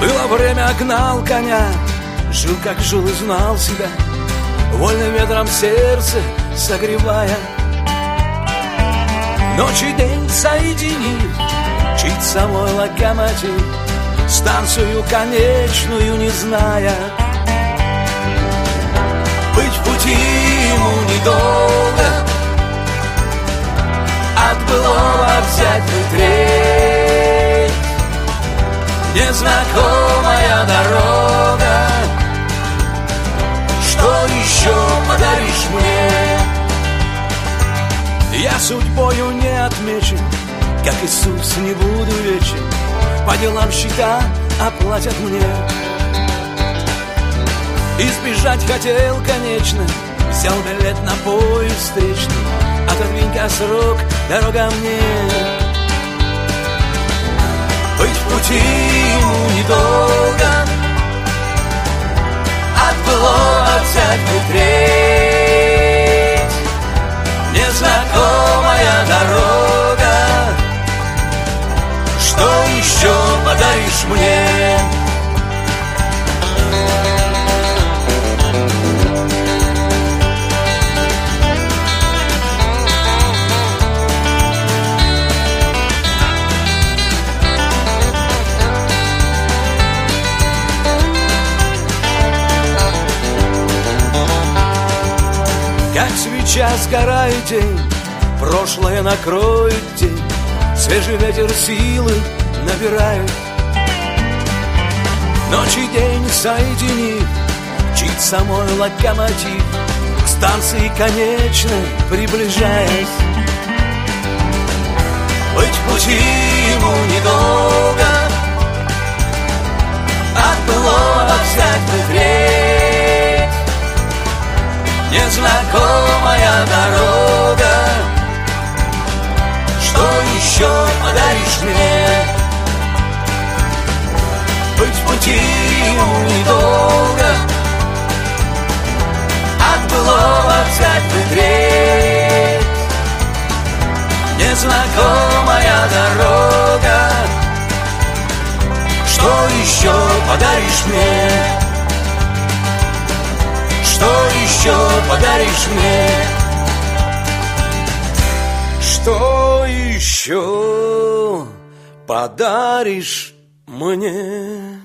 время гнал коня Жил как жил и знал себя Вольным ветром сердце согревая. Ночь и день соединив Чить самой локомотив Станцию конечную не зная. Быть в пути ему недолго От былого взять треть Незнакомая дорога. Что еще подаришь мне? Я судьбою не отмечен Как Иисус не буду вечен. По делам счета оплатят мне. Избежать хотел, конечно Взял билет на поезд встречный. Отодвинь-ка срок, дорога мне. Быть в пути От былого взять бы треть Незнакомая дорога Что еще подаришь мне? Как свеча сгорает день Прошлое накроет день Свежий ветер силы набирает. Ночь и день соединив Чит самой локомотив К станции конечной приближаясь. Быть пути Незнакомая дорога Что еще подаришь мне? Быть в пути ему недолго От былого взять бы треть Незнакомая дорога Что еще подаришь мне? Что еще подаришь мне? Что еще подаришь мне?